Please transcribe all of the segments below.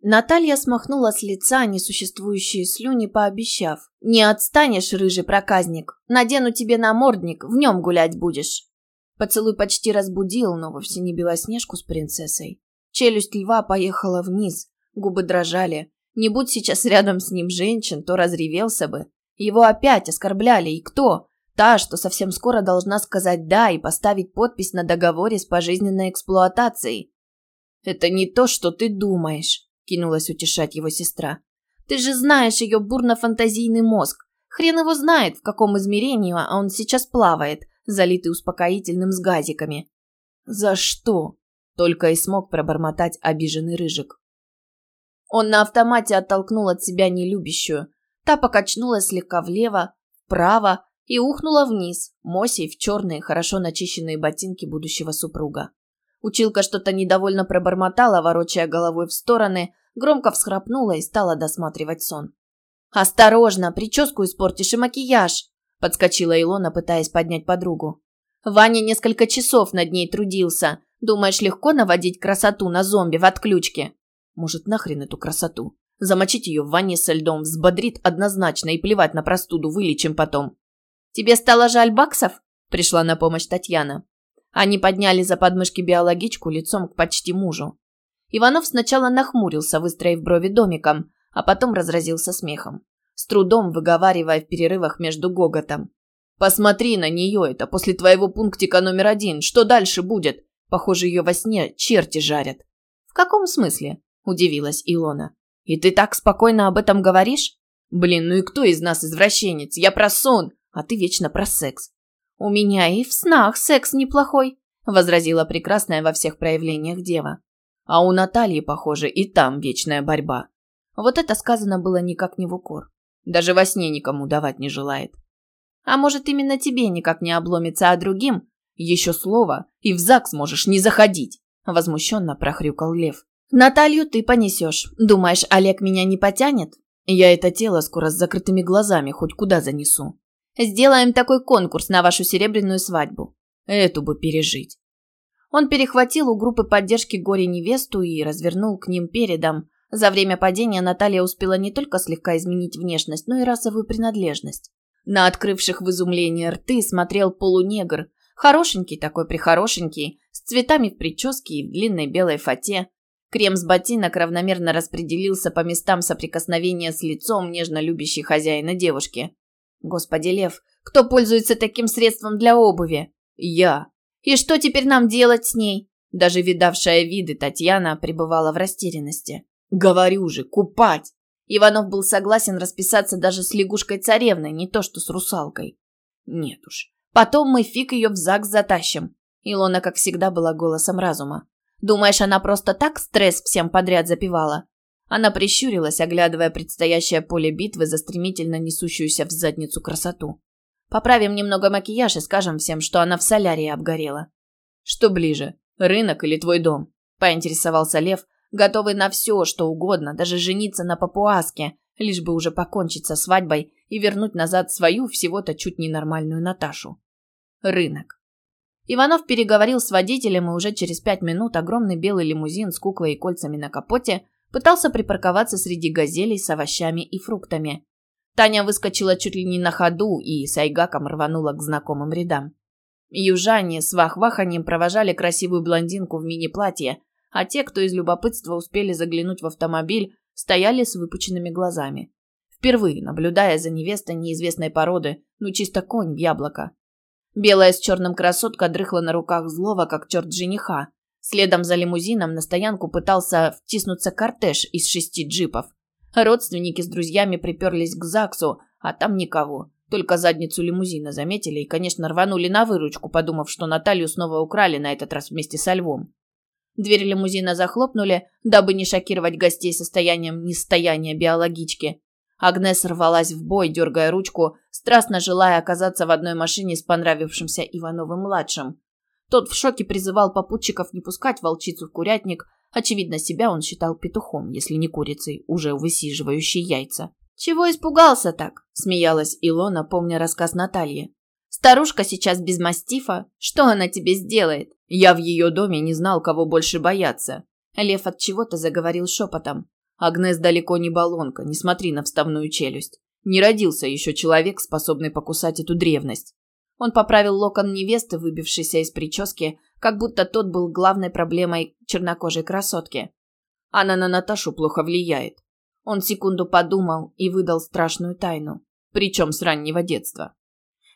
Наталья смахнула с лица несуществующие слюни, пообещав. «Не отстанешь, рыжий проказник. Надену тебе намордник, в нем гулять будешь». Поцелуй почти разбудил, но вовсе не Белоснежку с принцессой. Челюсть льва поехала вниз, губы дрожали. Не будь сейчас рядом с ним женщин, то разревелся бы. Его опять оскорбляли. И кто? Та, что совсем скоро должна сказать «да» и поставить подпись на договоре с пожизненной эксплуатацией. «Это не то, что ты думаешь», – кинулась утешать его сестра. «Ты же знаешь ее бурно-фантазийный мозг. Хрен его знает, в каком измерении а он сейчас плавает, залитый успокоительным с газиками». «За что?» – только и смог пробормотать обиженный Рыжик. Он на автомате оттолкнул от себя нелюбящую. Та покачнулась слегка влево, вправо, и ухнула вниз, Мосей в черные, хорошо начищенные ботинки будущего супруга. Училка что-то недовольно пробормотала, ворочая головой в стороны, громко всхрапнула и стала досматривать сон. «Осторожно, прическу испортишь и макияж!» – подскочила Илона, пытаясь поднять подругу. «Ваня несколько часов над ней трудился. Думаешь, легко наводить красоту на зомби в отключке?» «Может, нахрен эту красоту? Замочить ее в ванне со льдом взбодрит однозначно и плевать на простуду, вылечим потом. «Тебе стало жаль баксов?» – пришла на помощь Татьяна. Они подняли за подмышки биологичку лицом к почти мужу. Иванов сначала нахмурился, выстроив брови домиком, а потом разразился смехом, с трудом выговаривая в перерывах между гоготом. «Посмотри на нее, это после твоего пунктика номер один. Что дальше будет? Похоже, ее во сне черти жарят». «В каком смысле?» – удивилась Илона. «И ты так спокойно об этом говоришь?» «Блин, ну и кто из нас извращенец? Я про сон а ты вечно про секс. У меня и в снах секс неплохой, возразила прекрасная во всех проявлениях дева. А у Натальи, похоже, и там вечная борьба. Вот это сказано было никак не в укор. Даже во сне никому давать не желает. А может, именно тебе никак не обломится, а другим? Еще слово, и в ЗАГС можешь не заходить, возмущенно прохрюкал Лев. Наталью ты понесешь. Думаешь, Олег меня не потянет? Я это тело скоро с закрытыми глазами хоть куда занесу. Сделаем такой конкурс на вашу серебряную свадьбу. Эту бы пережить. Он перехватил у группы поддержки горе-невесту и развернул к ним передом. За время падения Наталья успела не только слегка изменить внешность, но и расовую принадлежность. На открывших в изумлении рты смотрел полунегр. Хорошенький такой прихорошенький, с цветами в прическе и в длинной белой фате. Крем с ботинок равномерно распределился по местам соприкосновения с лицом нежно любящей хозяина девушки. Господи, Лев, кто пользуется таким средством для обуви? Я. И что теперь нам делать с ней? Даже видавшая виды Татьяна пребывала в растерянности. Говорю же, купать. Иванов был согласен расписаться даже с лягушкой-царевной, не то что с русалкой. Нет уж. Потом мы фиг ее в ЗАГС затащим. Илона, как всегда, была голосом разума. Думаешь, она просто так стресс всем подряд запивала? Она прищурилась, оглядывая предстоящее поле битвы за стремительно несущуюся в задницу красоту. Поправим немного макияж и скажем всем, что она в солярии обгорела. Что ближе, рынок или твой дом? Поинтересовался Лев, готовый на все, что угодно, даже жениться на папуаске, лишь бы уже покончить со свадьбой и вернуть назад свою всего-то чуть ненормальную Наташу. Рынок. Иванов переговорил с водителем, и уже через пять минут огромный белый лимузин с куклой и кольцами на капоте – пытался припарковаться среди газелей с овощами и фруктами. Таня выскочила чуть ли не на ходу и с айгаком рванула к знакомым рядам. Южане с вах-ваханьем провожали красивую блондинку в мини-платье, а те, кто из любопытства успели заглянуть в автомобиль, стояли с выпученными глазами. Впервые наблюдая за невестой неизвестной породы, ну чисто конь в яблоко. Белая с черным красотка дрыхла на руках злого, как черт жениха, Следом за лимузином на стоянку пытался втиснуться кортеж из шести джипов. Родственники с друзьями приперлись к ЗАГСу, а там никого. Только задницу лимузина заметили и, конечно, рванули на выручку, подумав, что Наталью снова украли, на этот раз вместе со львом. Дверь лимузина захлопнули, дабы не шокировать гостей состоянием нестояния биологички. Агнес рвалась в бой, дергая ручку, страстно желая оказаться в одной машине с понравившимся Ивановым-младшим. Тот в шоке призывал попутчиков не пускать волчицу в курятник. Очевидно, себя он считал петухом, если не курицей, уже высиживающей яйца. «Чего испугался так?» – смеялась Илона, помня рассказ Натальи. «Старушка сейчас без мастифа. Что она тебе сделает?» Я в ее доме не знал, кого больше бояться. Лев от чего-то заговорил шепотом. Агнес далеко не балонка, не смотри на вставную челюсть. Не родился еще человек, способный покусать эту древность. Он поправил локон невесты, выбившийся из прически, как будто тот был главной проблемой чернокожей красотки. Она на Наташу плохо влияет. Он секунду подумал и выдал страшную тайну, причем с раннего детства.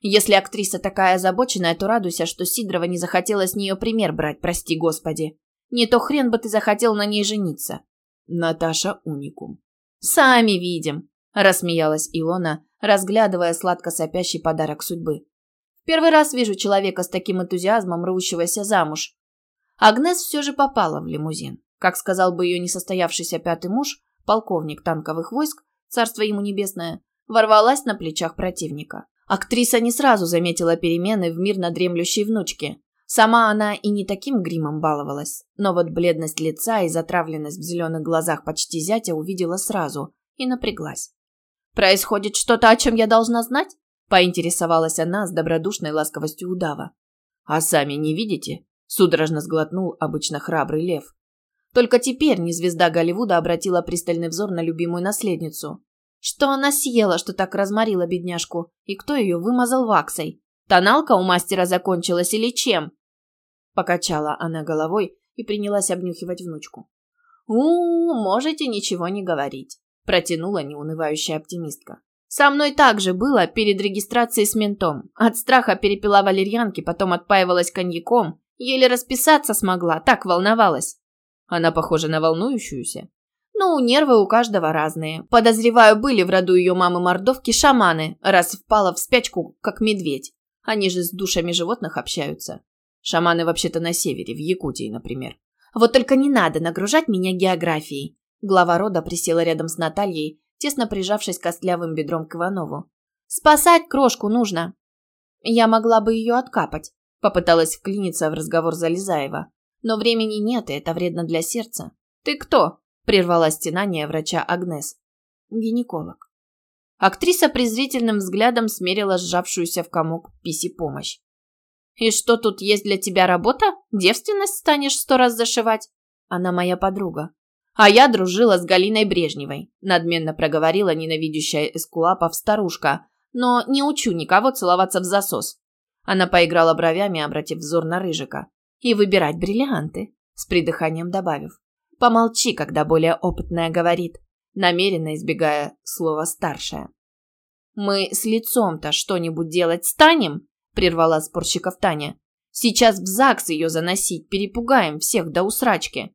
Если актриса такая озабоченная, то радуйся, что Сидорова не захотела с нее пример брать, прости господи. Не то хрен бы ты захотел на ней жениться. Наташа уникум. Сами видим, рассмеялась Илона, разглядывая сладко сопящий подарок судьбы. Первый раз вижу человека с таким энтузиазмом, рвущегося замуж. Агнес все же попала в лимузин. Как сказал бы ее несостоявшийся пятый муж, полковник танковых войск, царство ему небесное, ворвалась на плечах противника. Актриса не сразу заметила перемены в мирно дремлющей внучке. Сама она и не таким гримом баловалась, но вот бледность лица и затравленность в зеленых глазах почти зятя увидела сразу и напряглась. «Происходит что-то, о чем я должна знать?» Поинтересовалась она с добродушной ласковостью удава. «А сами не видите?» Судорожно сглотнул обычно храбрый лев. Только теперь не звезда Голливуда обратила пристальный взор на любимую наследницу. Что она съела, что так разморила бедняжку? И кто ее вымазал ваксой? Тоналка у мастера закончилась или чем? Покачала она головой и принялась обнюхивать внучку. «У, можете ничего не говорить», – протянула неунывающая оптимистка. Со мной так же было перед регистрацией с ментом. От страха перепила валерьянки, потом отпаивалась коньяком. Еле расписаться смогла, так волновалась. Она похожа на волнующуюся. Ну, нервы у каждого разные. Подозреваю, были в роду ее мамы-мордовки шаманы, раз впала в спячку, как медведь. Они же с душами животных общаются. Шаманы вообще-то на севере, в Якутии, например. Вот только не надо нагружать меня географией. Глава рода присела рядом с Натальей, тесно прижавшись костлявым бедром к Иванову. «Спасать крошку нужно!» «Я могла бы ее откапать», — попыталась вклиниться в разговор Залезаева. «Но времени нет, и это вредно для сердца». «Ты кто?» — прервала стенание врача Агнес. «Гинеколог». Актриса презрительным взглядом смерила сжавшуюся в комок писи помощь. «И что тут есть для тебя работа? Девственность станешь сто раз зашивать?» «Она моя подруга», а я дружила с Галиной Брежневой, надменно проговорила ненавидящая эскулапов старушка, но не учу никого целоваться в засос. Она поиграла бровями, обратив взор на Рыжика. И выбирать бриллианты, с придыханием добавив. Помолчи, когда более опытная говорит, намеренно избегая слова «старшая». «Мы с лицом-то что-нибудь делать станем?» – прервала спорщиков Таня. «Сейчас в ЗАГС ее заносить, перепугаем всех до усрачки».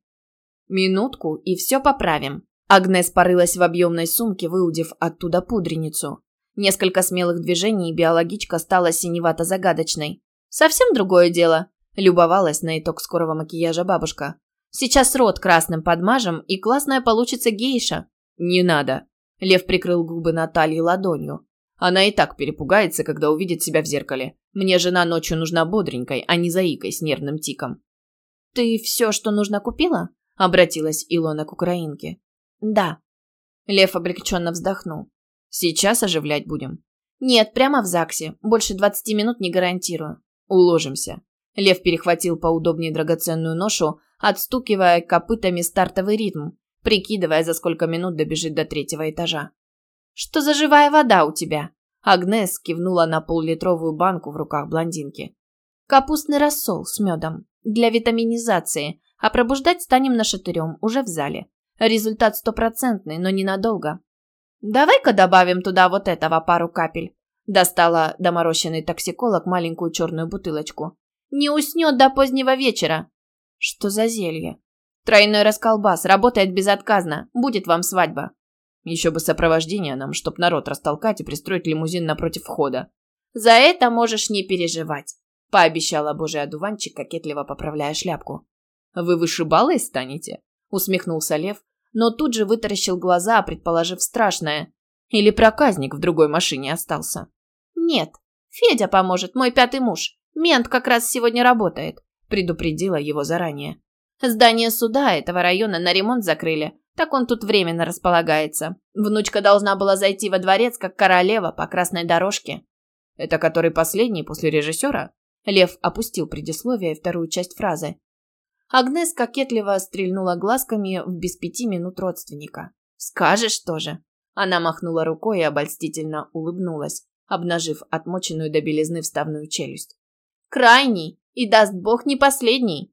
Минутку, и все поправим. Агнес порылась в объемной сумке, выудив оттуда пудреницу. Несколько смелых движений, и биологичка стала синевато-загадочной. Совсем другое дело. Любовалась на итог скорого макияжа бабушка. Сейчас рот красным подмажем, и классная получится гейша. Не надо. Лев прикрыл губы Натальи ладонью. Она и так перепугается, когда увидит себя в зеркале. Мне жена ночью нужна бодренькой, а не заикой с нервным тиком. «Ты все, что нужно, купила?» Обратилась Илона к украинке. Да. Лев облегченно вздохнул. Сейчас оживлять будем. Нет, прямо в ЗАГСе. Больше двадцати минут не гарантирую. Уложимся. Лев перехватил поудобнее драгоценную ношу, отстукивая копытами стартовый ритм, прикидывая, за сколько минут добежит до третьего этажа. «Что за живая вода у тебя?» Агнес кивнула на поллитровую банку в руках блондинки. «Капустный рассол с медом. Для витаминизации. А пробуждать станем нашатырем, уже в зале. Результат стопроцентный, но ненадолго. Давай-ка добавим туда вот этого пару капель. Достала доморощенный токсиколог маленькую черную бутылочку. Не уснет до позднего вечера. Что за зелье? Тройной расколбас, работает безотказно. Будет вам свадьба. Еще бы сопровождение нам, чтоб народ растолкать и пристроить лимузин напротив входа. За это можешь не переживать, пообещала божий одуванчик, кокетливо поправляя шляпку. Вы вышибалой станете?» – усмехнулся Лев, но тут же вытаращил глаза, предположив страшное. Или проказник в другой машине остался. «Нет, Федя поможет, мой пятый муж. Мент как раз сегодня работает», – предупредила его заранее. «Здание суда этого района на ремонт закрыли, так он тут временно располагается. Внучка должна была зайти во дворец, как королева, по красной дорожке». «Это который последний после режиссера?» Лев опустил предисловие и вторую часть фразы. Агнес кокетливо стрельнула глазками в без пяти минут родственника. Скажешь тоже. Она махнула рукой и обольстительно улыбнулась, обнажив отмоченную до белизны вставную челюсть. Крайний, и даст бог не последний.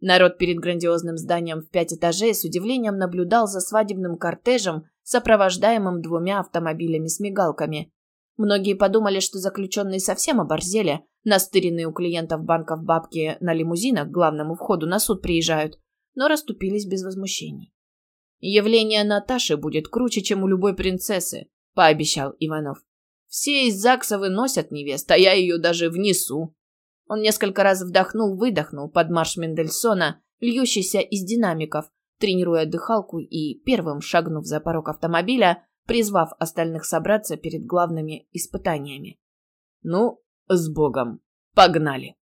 Народ перед грандиозным зданием в пять этажей с удивлением наблюдал за свадебным кортежем, сопровождаемым двумя автомобилями с мигалками. Многие подумали, что заключенные совсем оборзели, настыренные у клиентов банков бабки на лимузинах к главному входу на суд приезжают, но расступились без возмущений. «Явление Наташи будет круче, чем у любой принцессы», – пообещал Иванов. «Все из ЗАГСа выносят невест, а я ее даже внесу». Он несколько раз вдохнул-выдохнул под марш Мендельсона, льющийся из динамиков, тренируя дыхалку и, первым шагнув за порог автомобиля, призвав остальных собраться перед главными испытаниями. «Ну, с Богом! Погнали!»